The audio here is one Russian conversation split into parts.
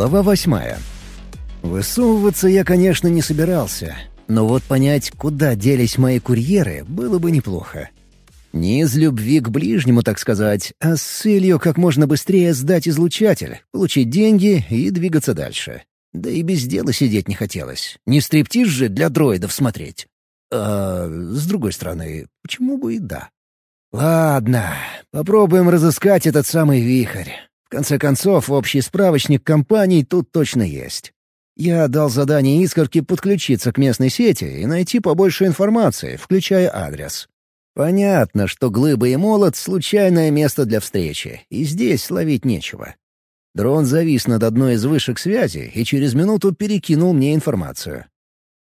Глава восьмая. Высовываться я, конечно, не собирался, но вот понять, куда делись мои курьеры, было бы неплохо. Не из любви к ближнему, так сказать, а с целью как можно быстрее сдать излучатель, получить деньги и двигаться дальше. Да и без дела сидеть не хотелось. Не стриптиз же для дроидов смотреть. А с другой стороны, почему бы и да? Ладно, попробуем разыскать этот самый вихрь. Конце концов, общий справочник компаний тут точно есть. Я дал задание Искорке подключиться к местной сети и найти побольше информации, включая адрес. Понятно, что глыба и молот — случайное место для встречи, и здесь ловить нечего. Дрон завис над одной из вышек связи и через минуту перекинул мне информацию.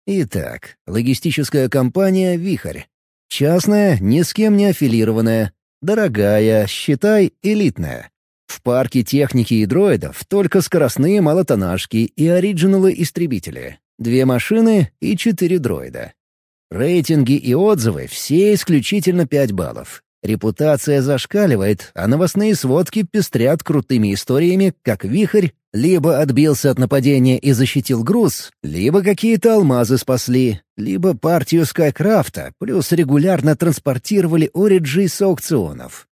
Итак, логистическая компания «Вихрь». Частная, ни с кем не аффилированная. Дорогая, считай, элитная. В парке техники и дроидов только скоростные малотонажки и оригиналы-истребители. Две машины и четыре дроида. Рейтинги и отзывы все исключительно 5 баллов. Репутация зашкаливает, а новостные сводки пестрят крутыми историями, как вихрь либо отбился от нападения и защитил груз, либо какие-то алмазы спасли, либо партию Скайкрафта, плюс регулярно транспортировали Ориджи с аукционов.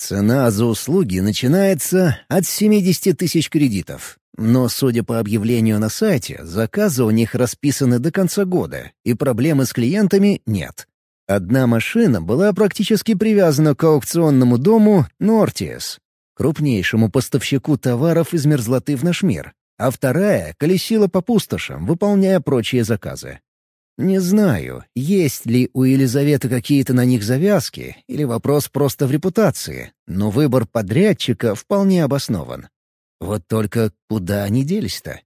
Цена за услуги начинается от 70 тысяч кредитов. Но, судя по объявлению на сайте, заказы у них расписаны до конца года, и проблемы с клиентами нет. Одна машина была практически привязана к аукционному дому «Нортиес», крупнейшему поставщику товаров из мерзлоты в наш мир, а вторая колесила по пустошам, выполняя прочие заказы. Не знаю, есть ли у Елизаветы какие-то на них завязки, или вопрос просто в репутации, но выбор подрядчика вполне обоснован. Вот только куда они делись-то?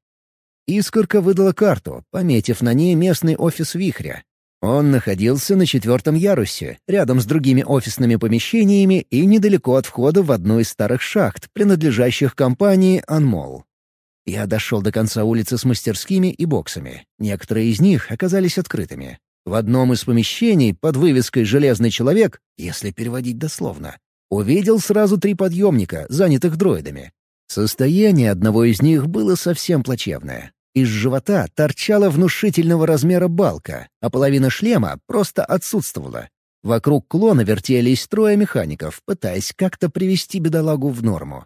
Искорка выдала карту, пометив на ней местный офис «Вихря». Он находился на четвертом ярусе, рядом с другими офисными помещениями и недалеко от входа в одну из старых шахт, принадлежащих компании «Анмол». Я дошел до конца улицы с мастерскими и боксами. Некоторые из них оказались открытыми. В одном из помещений под вывеской «Железный человек», если переводить дословно, увидел сразу три подъемника, занятых дроидами. Состояние одного из них было совсем плачевное. Из живота торчала внушительного размера балка, а половина шлема просто отсутствовала. Вокруг клона вертелись трое механиков, пытаясь как-то привести бедолагу в норму.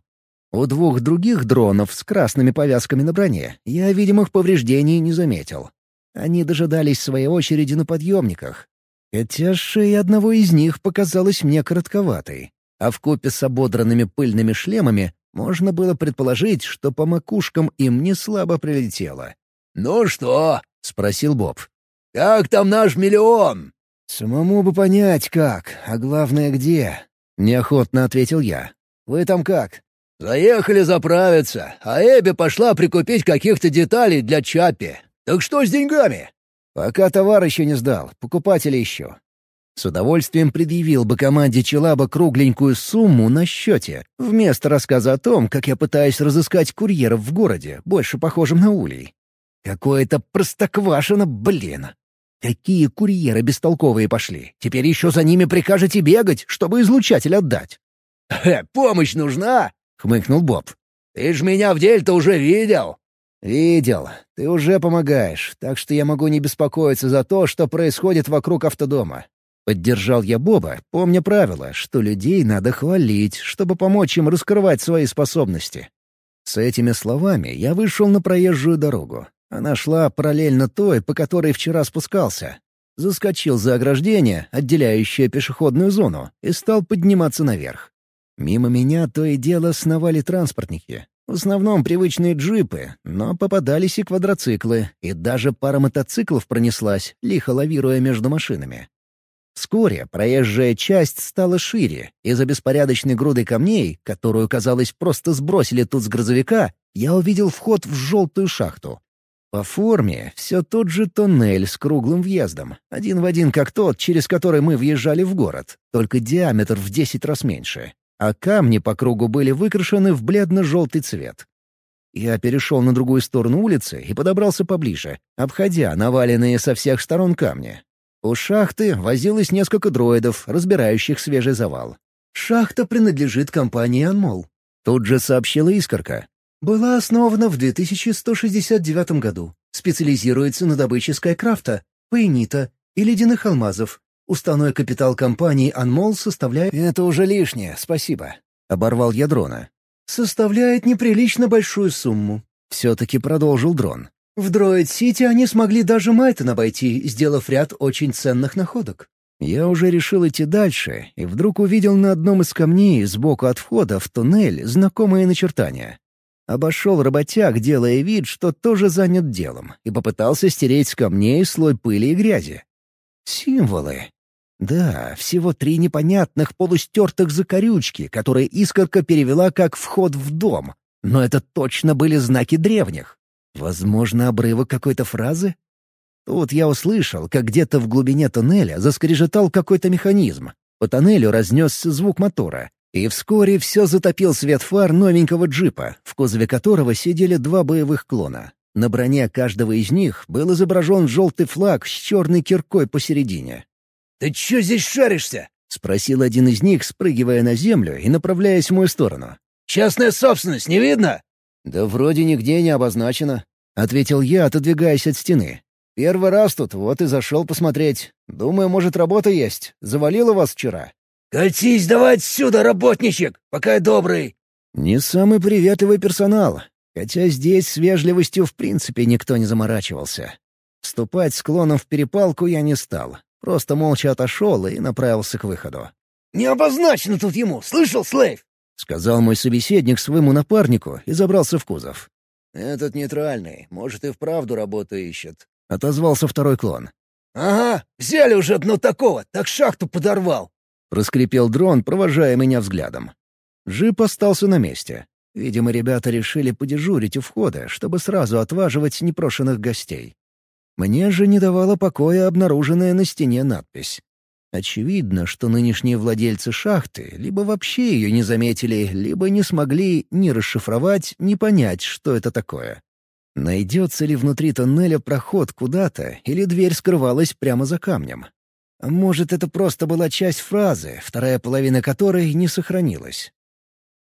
У двух других дронов с красными повязками на броне я видимых повреждений не заметил. Они дожидались своей очереди на подъемниках. Хотя шея одного из них показалась мне коротковатой, а в купе с ободранными пыльными шлемами можно было предположить, что по макушкам им не слабо прилетело. «Ну что?» — спросил Боб. «Как там наш миллион?» «Самому бы понять как, а главное где?» — неохотно ответил я. «Вы там как?» «Заехали заправиться, а Эбби пошла прикупить каких-то деталей для Чаппи. Так что с деньгами?» «Пока товар еще не сдал, покупатели еще». С удовольствием предъявил бы команде Челаба кругленькую сумму на счете, вместо рассказа о том, как я пытаюсь разыскать курьеров в городе, больше похожим на улей. Какое-то простоквашино, блин. Какие курьеры бестолковые пошли. Теперь еще за ними прикажете бегать, чтобы излучатель отдать. «Помощь нужна?» — хмыкнул Боб. «Ты ж меня в деле-то уже видел!» «Видел. Ты уже помогаешь, так что я могу не беспокоиться за то, что происходит вокруг автодома». Поддержал я Боба, помня правило, что людей надо хвалить, чтобы помочь им раскрывать свои способности. С этими словами я вышел на проезжую дорогу. Она шла параллельно той, по которой вчера спускался. Заскочил за ограждение, отделяющее пешеходную зону, и стал подниматься наверх. Мимо меня то и дело сновали транспортники. В основном привычные джипы, но попадались и квадроциклы, и даже пара мотоциклов пронеслась, лихо лавируя между машинами. Вскоре проезжая часть стала шире, и за беспорядочной грудой камней, которую, казалось, просто сбросили тут с грузовика, я увидел вход в желтую шахту. По форме все тот же тоннель с круглым въездом, один в один как тот, через который мы въезжали в город, только диаметр в десять раз меньше а камни по кругу были выкрашены в бледно-желтый цвет. Я перешел на другую сторону улицы и подобрался поближе, обходя наваленные со всех сторон камни. У шахты возилось несколько дроидов, разбирающих свежий завал. «Шахта принадлежит компании «Анмол», — тут же сообщила Искорка. Была основана в 2169 году. Специализируется на добыче скайкрафта, паэнита и ледяных алмазов. Уставной капитал компании «Анмол» составляет... «Это уже лишнее, спасибо», — оборвал я дрона. «Составляет неприлично большую сумму», — все-таки продолжил дрон. В Дроид-Сити они смогли даже Майтон обойти, сделав ряд очень ценных находок. Я уже решил идти дальше, и вдруг увидел на одном из камней сбоку от входа в туннель знакомые начертания. Обошел работяг, делая вид, что тоже занят делом, и попытался стереть с камней слой пыли и грязи. Символы. Да, всего три непонятных полустертых закорючки, которые искорка перевела как «вход в дом». Но это точно были знаки древних. Возможно, обрывок какой-то фразы? Тут я услышал, как где-то в глубине тоннеля заскрежетал какой-то механизм. По тоннелю разнесся звук мотора. И вскоре все затопил свет фар новенького джипа, в кузове которого сидели два боевых клона. На броне каждого из них был изображен желтый флаг с черной киркой посередине. «Ты че здесь шаришься?» — спросил один из них, спрыгивая на землю и направляясь в мою сторону. «Частная собственность, не видно?» «Да вроде нигде не обозначено», — ответил я, отодвигаясь от стены. Первый раз тут, вот и зашел посмотреть. Думаю, может, работа есть. Завалила вас вчера». «Катись давай отсюда, работничек, пока я добрый!» Не самый приветливый персонал, хотя здесь с вежливостью в принципе никто не заморачивался. Вступать с клоном в перепалку я не стал, просто молча отошел и направился к выходу. «Не обозначено тут ему, слышал, Слейв?» — сказал мой собеседник своему напарнику и забрался в кузов. «Этот нейтральный, может, и вправду работу ищет. — отозвался второй клон. «Ага, взяли уже одно такого, так шахту подорвал!» — проскрипел дрон, провожая меня взглядом. Джип остался на месте. Видимо, ребята решили подежурить у входа, чтобы сразу отваживать непрошенных гостей. Мне же не давала покоя обнаруженная на стене надпись. Очевидно, что нынешние владельцы шахты либо вообще ее не заметили, либо не смогли ни расшифровать, ни понять, что это такое. Найдется ли внутри тоннеля проход куда-то, или дверь скрывалась прямо за камнем? Может, это просто была часть фразы, вторая половина которой не сохранилась?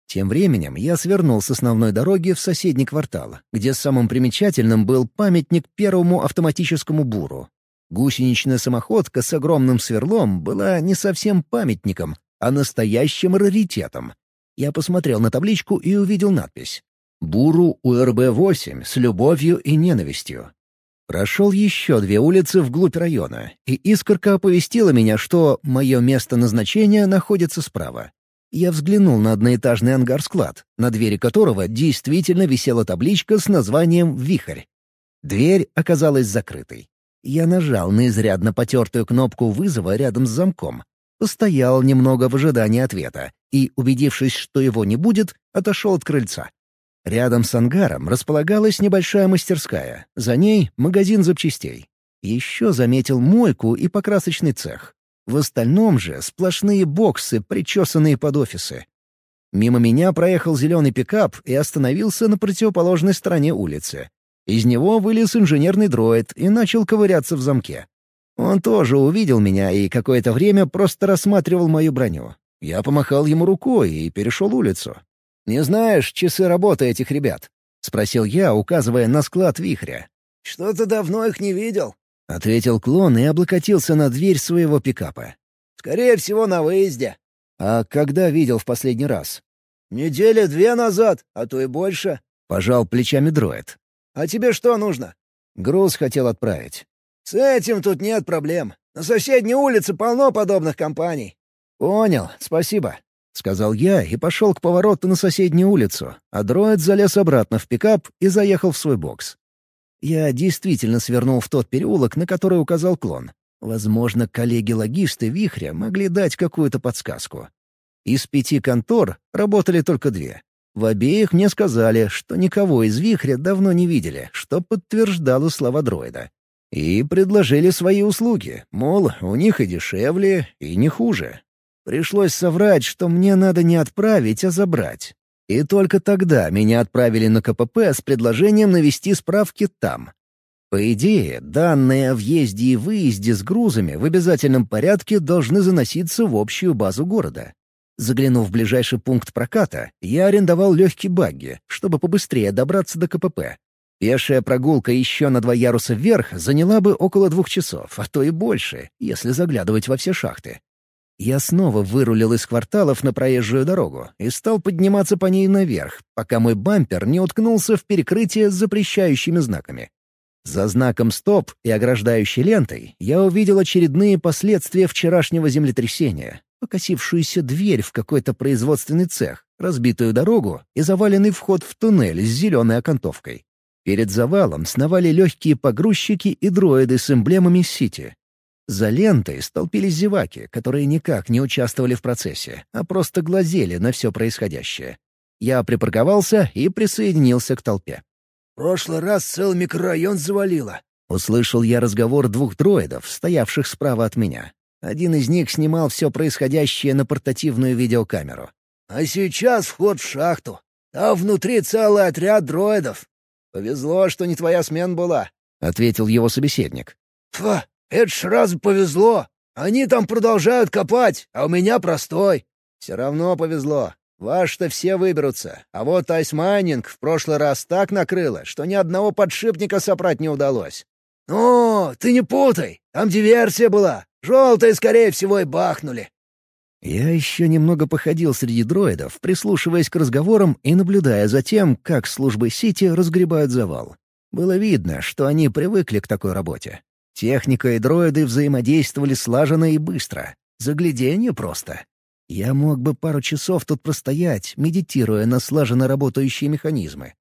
Тем временем я свернул с основной дороги в соседний квартал, где самым примечательным был памятник первому автоматическому буру. Гусеничная самоходка с огромным сверлом была не совсем памятником, а настоящим раритетом. Я посмотрел на табличку и увидел надпись Буру УРБ-8 с любовью и ненавистью. Прошел еще две улицы вглубь района, и искорка оповестила меня, что мое место назначения находится справа. Я взглянул на одноэтажный ангар-склад, на двери которого действительно висела табличка с названием «Вихрь». Дверь оказалась закрытой. Я нажал на изрядно потертую кнопку вызова рядом с замком. Постоял немного в ожидании ответа и, убедившись, что его не будет, отошел от крыльца. Рядом с ангаром располагалась небольшая мастерская, за ней — магазин запчастей. Еще заметил мойку и покрасочный цех. В остальном же сплошные боксы, причесанные под офисы. Мимо меня проехал зеленый пикап и остановился на противоположной стороне улицы. Из него вылез инженерный дроид и начал ковыряться в замке. Он тоже увидел меня и какое-то время просто рассматривал мою броню. Я помахал ему рукой и перешел улицу. «Не знаешь часы работы этих ребят?» — спросил я, указывая на склад вихря. «Что-то давно их не видел», — ответил клон и облокотился на дверь своего пикапа. «Скорее всего, на выезде». «А когда видел в последний раз?» «Недели две назад, а то и больше», — пожал плечами дроид. «А тебе что нужно?» «Груз хотел отправить». «С этим тут нет проблем. На соседней улице полно подобных компаний». «Понял, спасибо», — сказал я и пошел к повороту на соседнюю улицу, а дроид залез обратно в пикап и заехал в свой бокс. Я действительно свернул в тот переулок, на который указал клон. Возможно, коллеги-логисты «Вихря» могли дать какую-то подсказку. Из пяти контор работали только две. В обеих мне сказали, что никого из «Вихря» давно не видели, что подтверждало слова дроида. И предложили свои услуги, мол, у них и дешевле, и не хуже. Пришлось соврать, что мне надо не отправить, а забрать. И только тогда меня отправили на КПП с предложением навести справки там. По идее, данные о въезде и выезде с грузами в обязательном порядке должны заноситься в общую базу города. Заглянув в ближайший пункт проката, я арендовал легкий багги, чтобы побыстрее добраться до КПП. Пешая прогулка еще на два яруса вверх заняла бы около двух часов, а то и больше, если заглядывать во все шахты. Я снова вырулил из кварталов на проезжую дорогу и стал подниматься по ней наверх, пока мой бампер не уткнулся в перекрытие с запрещающими знаками. За знаком «Стоп» и ограждающей лентой я увидел очередные последствия вчерашнего землетрясения, покосившуюся дверь в какой-то производственный цех, разбитую дорогу и заваленный вход в туннель с зеленой окантовкой. Перед завалом сновали легкие погрузчики и дроиды с эмблемами Сити. За лентой столпились зеваки, которые никак не участвовали в процессе, а просто глазели на все происходящее. Я припарковался и присоединился к толпе. «Прошлый раз целый микрорайон завалило», — услышал я разговор двух дроидов, стоявших справа от меня. Один из них снимал все происходящее на портативную видеокамеру. «А сейчас вход в шахту. Там внутри целый отряд дроидов. «Повезло, что не твоя смена была», — ответил его собеседник. «Фа, это ж сразу повезло. Они там продолжают копать, а у меня простой». «Все равно повезло. Ваши-то все выберутся. А вот айсмайнинг в прошлый раз так накрыло, что ни одного подшипника собрать не удалось». «Ну, ты не путай. Там диверсия была. Желтые, скорее всего, и бахнули». Я еще немного походил среди дроидов, прислушиваясь к разговорам и наблюдая за тем, как службы Сити разгребают завал. Было видно, что они привыкли к такой работе. Техника и дроиды взаимодействовали слаженно и быстро. Загляденье просто. Я мог бы пару часов тут простоять, медитируя на слаженно работающие механизмы.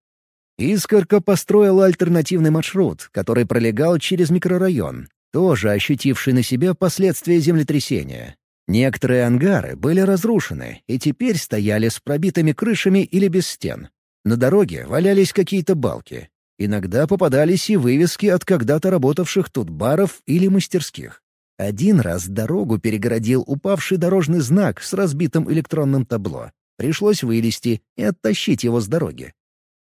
Искорка построила альтернативный маршрут, который пролегал через микрорайон, тоже ощутивший на себе последствия землетрясения, Некоторые ангары были разрушены и теперь стояли с пробитыми крышами или без стен. На дороге валялись какие-то балки. Иногда попадались и вывески от когда-то работавших тут баров или мастерских. Один раз дорогу перегородил упавший дорожный знак с разбитым электронным табло. Пришлось вылезти и оттащить его с дороги.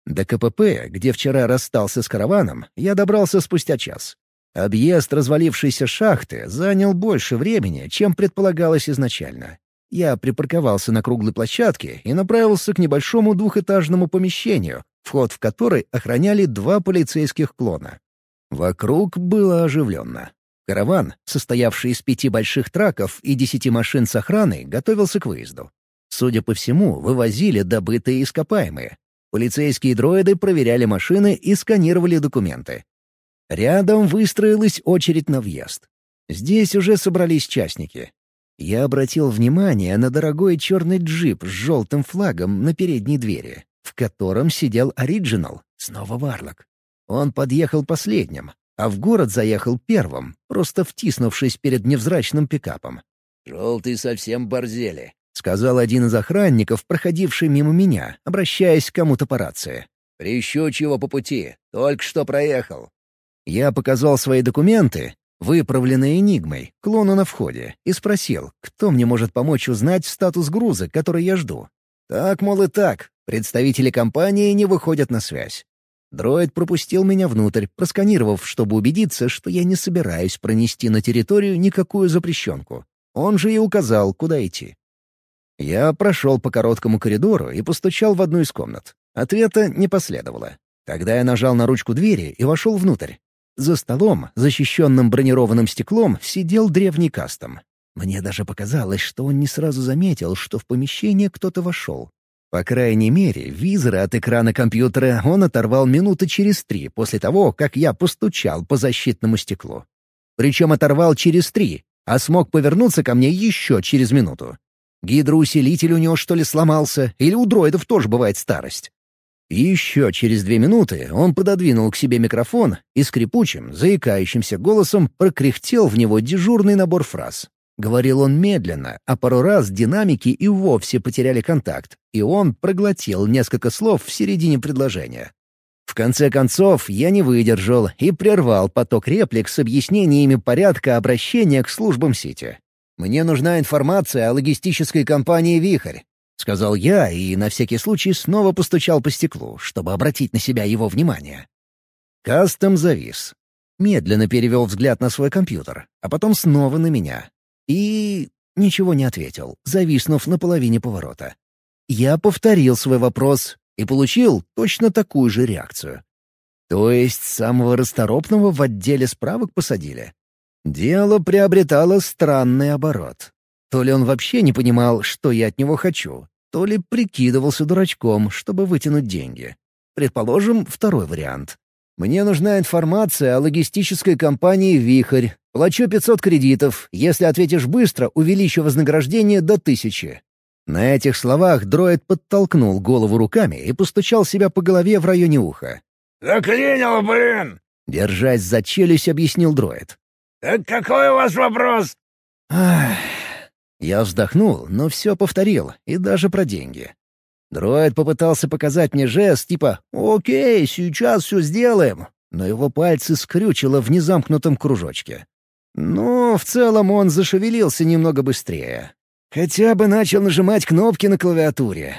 До КПП, где вчера расстался с караваном, я добрался спустя час. Объезд развалившейся шахты занял больше времени, чем предполагалось изначально. Я припарковался на круглой площадке и направился к небольшому двухэтажному помещению, вход в который охраняли два полицейских клона. Вокруг было оживленно. Караван, состоявший из пяти больших траков и десяти машин с охраной, готовился к выезду. Судя по всему, вывозили добытые ископаемые. Полицейские дроиды проверяли машины и сканировали документы. Рядом выстроилась очередь на въезд. Здесь уже собрались частники. Я обратил внимание на дорогой черный джип с желтым флагом на передней двери, в котором сидел оригинал, снова Варлок. Он подъехал последним, а в город заехал первым, просто втиснувшись перед невзрачным пикапом. «Желтый совсем борзели», — сказал один из охранников, проходивший мимо меня, обращаясь к кому-то по рации. «Прищучь его по пути. Только что проехал. Я показал свои документы, выправленные Энигмой, клону на входе, и спросил, кто мне может помочь узнать статус груза, который я жду. Так, мол, и так. Представители компании не выходят на связь. Дроид пропустил меня внутрь, просканировав, чтобы убедиться, что я не собираюсь пронести на территорию никакую запрещенку. Он же и указал, куда идти. Я прошел по короткому коридору и постучал в одну из комнат. Ответа не последовало. Тогда я нажал на ручку двери и вошел внутрь. За столом, защищенным бронированным стеклом, сидел древний кастом. Мне даже показалось, что он не сразу заметил, что в помещение кто-то вошел. По крайней мере, визоры от экрана компьютера он оторвал минуты через три после того, как я постучал по защитному стеклу. Причем оторвал через три, а смог повернуться ко мне еще через минуту. Гидроусилитель у него что ли сломался, или у дроидов тоже бывает старость? еще через две минуты он пододвинул к себе микрофон и скрипучим, заикающимся голосом прокряхтел в него дежурный набор фраз. Говорил он медленно, а пару раз динамики и вовсе потеряли контакт, и он проглотил несколько слов в середине предложения. В конце концов, я не выдержал и прервал поток реплик с объяснениями порядка обращения к службам сети. «Мне нужна информация о логистической компании «Вихрь». — сказал я и на всякий случай снова постучал по стеклу, чтобы обратить на себя его внимание. Кастом завис. Медленно перевел взгляд на свой компьютер, а потом снова на меня. И ничего не ответил, зависнув на половине поворота. Я повторил свой вопрос и получил точно такую же реакцию. То есть самого расторопного в отделе справок посадили? Дело приобретало странный оборот. То ли он вообще не понимал, что я от него хочу, то ли прикидывался дурачком, чтобы вытянуть деньги. Предположим, второй вариант. Мне нужна информация о логистической компании «Вихрь». Плачу 500 кредитов. Если ответишь быстро, увеличу вознаграждение до тысячи. На этих словах дроид подтолкнул голову руками и постучал себя по голове в районе уха. «Заклинил, блин!» Держась за челюсть, объяснил дроид. «Так какой у вас вопрос?» Ах. Я вздохнул, но все повторил, и даже про деньги. Дроид попытался показать мне жест типа «Окей, сейчас все сделаем», но его пальцы скрючило в незамкнутом кружочке. Но в целом он зашевелился немного быстрее. Хотя бы начал нажимать кнопки на клавиатуре.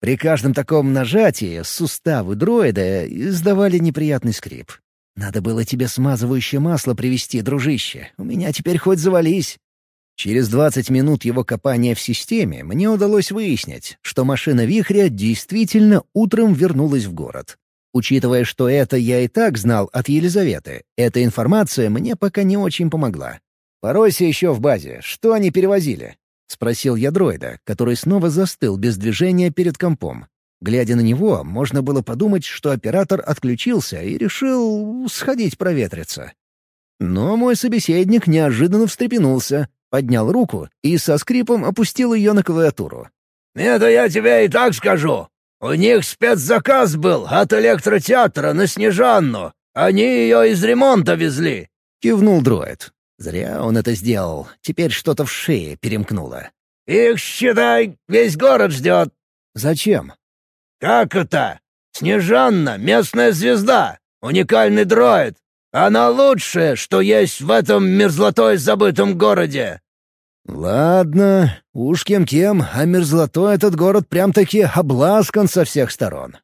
При каждом таком нажатии суставы дроида издавали неприятный скрип. «Надо было тебе смазывающее масло привезти, дружище. У меня теперь хоть завались». Через 20 минут его копания в системе мне удалось выяснить, что машина вихря действительно утром вернулась в город. Учитывая, что это я и так знал от Елизаветы, эта информация мне пока не очень помогла. Поройся еще в базе. Что они перевозили? — спросил я дроида, который снова застыл без движения перед компом. Глядя на него, можно было подумать, что оператор отключился и решил сходить проветриться. Но мой собеседник неожиданно встрепенулся, поднял руку и со скрипом опустил ее на клавиатуру. «Это я тебе и так скажу. У них спецзаказ был от электротеатра на Снежанну. Они ее из ремонта везли», — кивнул дроид. Зря он это сделал. Теперь что-то в шее перемкнуло. «Их, считай, весь город ждет». «Зачем?» «Как это? Снежанна — местная звезда, уникальный дроид. Она лучшая, что есть в этом мерзлотой забытом городе». «Ладно, уж кем-кем, а мерзлотой этот город прям-таки обласкан со всех сторон».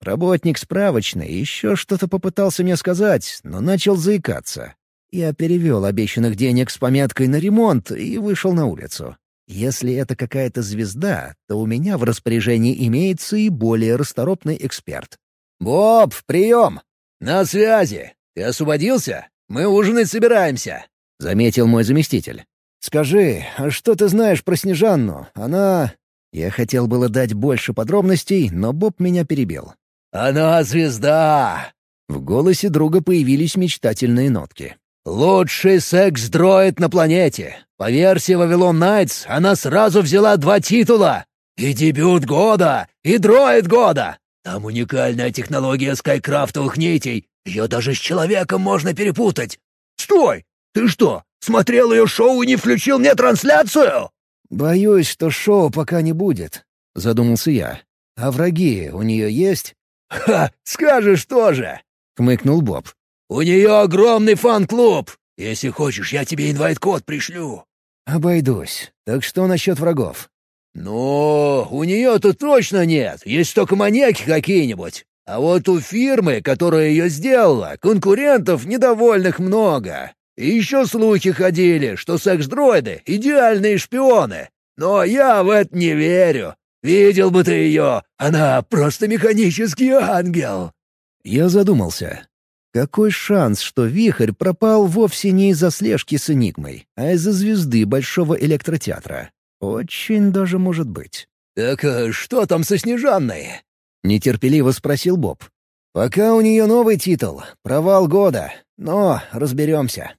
Работник справочный еще что-то попытался мне сказать, но начал заикаться. Я перевел обещанных денег с пометкой на ремонт и вышел на улицу. Если это какая-то звезда, то у меня в распоряжении имеется и более расторопный эксперт. «Боб, прием!» «На связи! Ты освободился? Мы ужинать собираемся!» — заметил мой заместитель. «Скажи, а что ты знаешь про Снежанну? Она...» Я хотел было дать больше подробностей, но Боб меня перебил. «Она звезда!» В голосе друга появились мечтательные нотки. «Лучший секс-дроид на планете. По версии Вавилон Найтс она сразу взяла два титула. И дебют года, и дроид года. Там уникальная технология скайкрафтовых нитей. Ее даже с человеком можно перепутать. Стой! Ты что, смотрел ее шоу и не включил мне трансляцию?» «Боюсь, что шоу пока не будет», — задумался я. «А враги у нее есть?» «Ха, скажешь тоже!» — хмыкнул Боб. «У нее огромный фан-клуб! Если хочешь, я тебе инвайт-код пришлю». «Обойдусь. Так что насчет врагов?» «Ну, у нее-то точно нет, есть только маньяки какие-нибудь. А вот у фирмы, которая ее сделала, конкурентов недовольных много. И еще слухи ходили, что секс-дроиды — идеальные шпионы. Но я в это не верю. Видел бы ты ее, она просто механический ангел». Я задумался. Какой шанс, что вихрь пропал вовсе не из-за слежки с Энигмой, а из-за звезды Большого электротеатра? Очень даже может быть. «Так а что там со Снежанной?» — нетерпеливо спросил Боб. «Пока у нее новый титул — провал года, но разберемся».